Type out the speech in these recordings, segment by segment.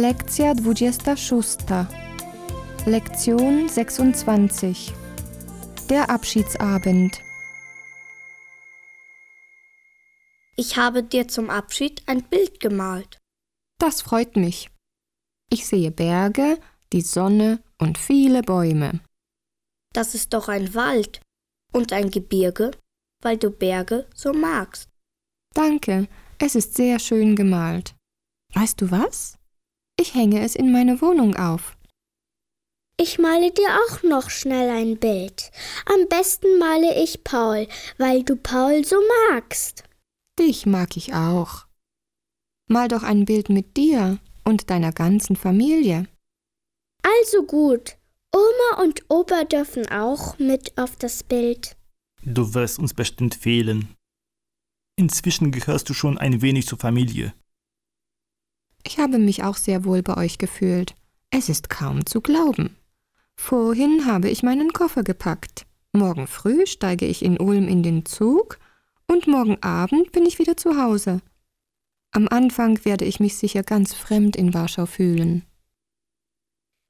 Lekcja 26. Lektion 26. Der Abschiedsabend. Ich habe dir zum Abschied ein Bild gemalt. Das freut mich. Ich sehe Berge, die Sonne und viele Bäume. Das ist doch ein Wald und ein Gebirge, weil du Berge so magst. Danke, es ist sehr schön gemalt. Weißt du was? Ich hänge es in meine Wohnung auf. Ich male dir auch noch schnell ein Bild. Am besten male ich Paul, weil du Paul so magst. Dich mag ich auch. Mal doch ein Bild mit dir und deiner ganzen Familie. Also gut. Oma und Opa dürfen auch mit auf das Bild. Du wirst uns bestimmt fehlen. Inzwischen gehörst du schon ein wenig zur Familie. Ich habe mich auch sehr wohl bei euch gefühlt. Es ist kaum zu glauben. Vorhin habe ich meinen Koffer gepackt. Morgen früh steige ich in Ulm in den Zug und morgen Abend bin ich wieder zu Hause. Am Anfang werde ich mich sicher ganz fremd in Warschau fühlen.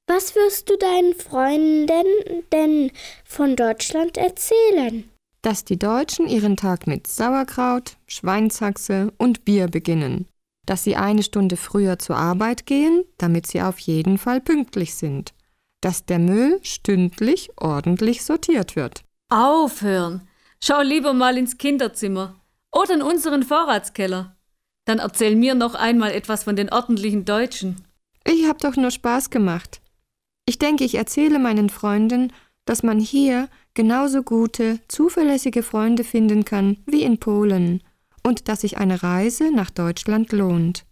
Was wirst du deinen Freunden denn von Deutschland erzählen? Dass die Deutschen ihren Tag mit Sauerkraut, Schweinshaxe und Bier beginnen dass sie eine Stunde früher zur Arbeit gehen, damit sie auf jeden Fall pünktlich sind, dass der Müll stündlich ordentlich sortiert wird. Aufhören! Schau lieber mal ins Kinderzimmer oder in unseren Vorratskeller. Dann erzähl mir noch einmal etwas von den ordentlichen Deutschen. Ich hab doch nur Spaß gemacht. Ich denke, ich erzähle meinen Freunden, dass man hier genauso gute, zuverlässige Freunde finden kann wie in Polen und dass sich eine Reise nach Deutschland lohnt.